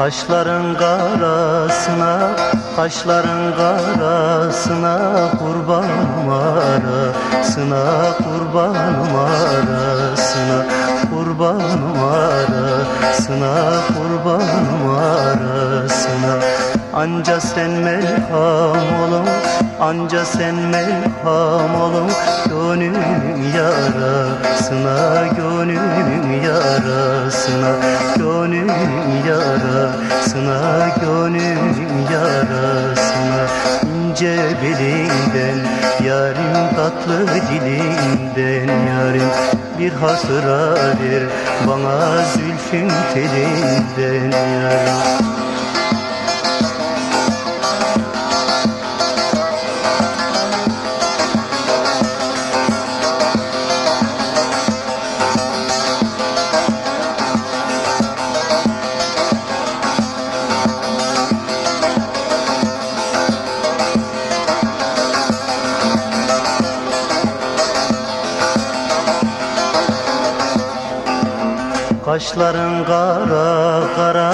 Kaşların karasına, kaşların karasına Kurbanım arasına, kurbanım arasına Kurbanım arasına, kurbanım arasına. Anca sen melham olun, anca sen melham olun Gönlümün yarasına, gönlümün yarasına Gönlümün yarasına, gönlümün yarasına ince belinden Yarim tatlı dilinden yarim Bir hatıra ver bana zülfün telinden yarim Kaşların kara kara,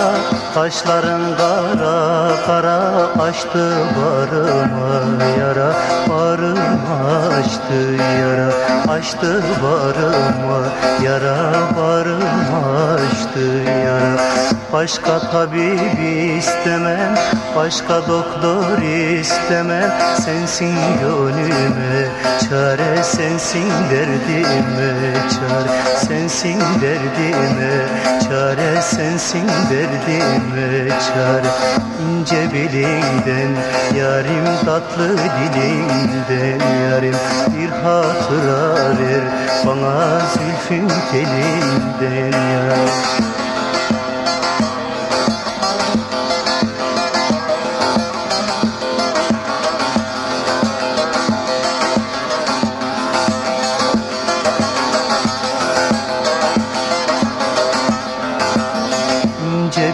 kaşların kara kara Açtı barıma yara, barıma açtı yara Açtı barıma yara, barıma açtı yara. Başka tabip istemem, başka doktor istemem Sensin gönlüme çare, sensin derdime çare Sensin derdime çare, sensin derdime çare. İnce belinden, yarim tatlı dilinden Yarim. Bir hatıra ver bana zülfün telinden yarim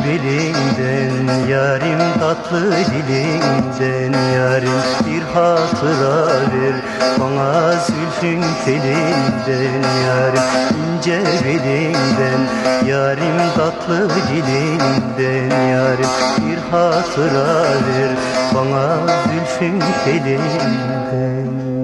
ince belinden Yarim tatlı dilinden Yarim bir hatıra ver Bana zülfün telinden Yarim ince belinden Yarim tatlı dilinden Yarim bir hatıra ver Bana zülfün telinden